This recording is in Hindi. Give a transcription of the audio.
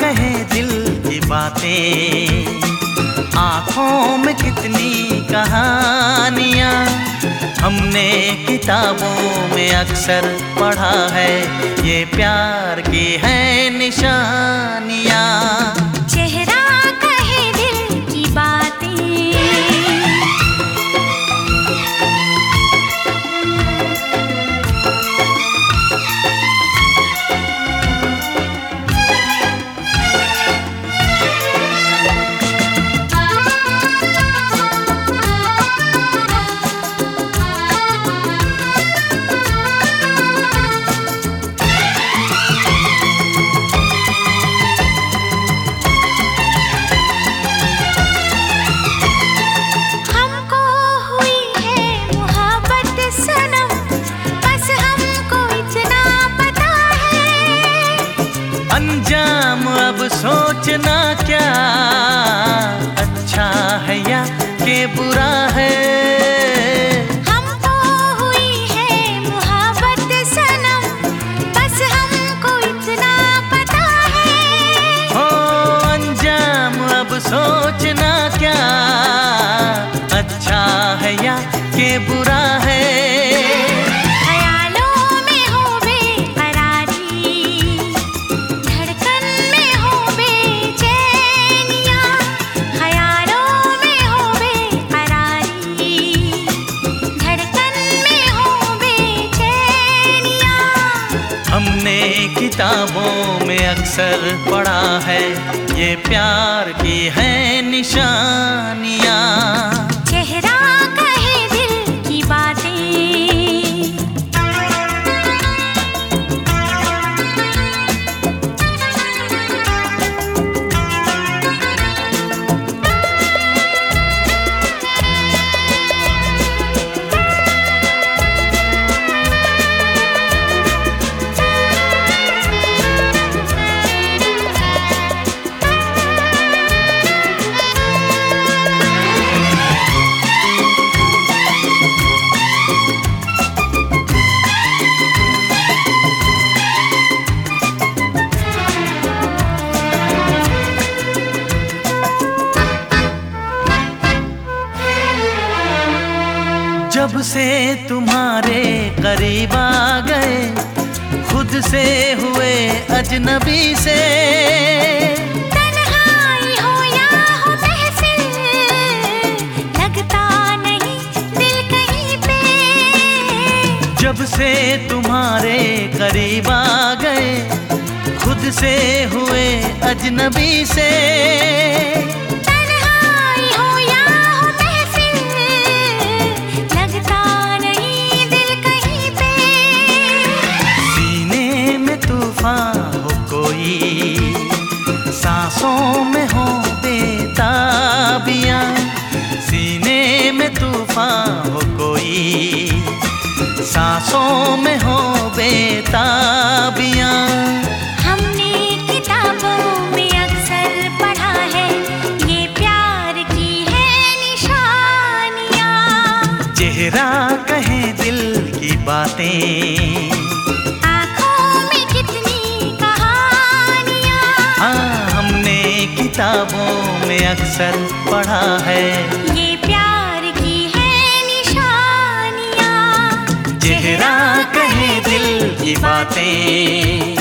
कहे दिल की बातें। आँखों में कितनी कहानियाँ हमने किताबों में अक्सर पढ़ा है। ये प्यार की है निशानियाँ। सोचना क्या? अच्छा है या के बुरा है? हुई है मोहब्बत सनम बस हमको इतना पता है। हो अंजाम अब सोचना क्या? अच्छा है या के बुरा किताबों में अक्सर पढ़ा है। ये प्यार की है निशानियाँ। जब से तुम्हारे करीब आ गए खुद से हुए अजनबी से। तन्हाई या महफिल लगता नहीं दिल कहीं पे। जब से तुम्हारे करीब आ गए खुद से हुए अजनबी से। कोई। सांसों में हो बेताबियाँ सीने में तूफ़ान हो कोई। सांसों में हो बेताबियाँ हमने किताबों पढ़ा है ये प्यार की है निशानियाँ। चेहरा कहे दिल की बातें किताबों में अक्सर पढ़ा है। ये प्यार की है निशानिया। चेहरा कहे दिल की बातें।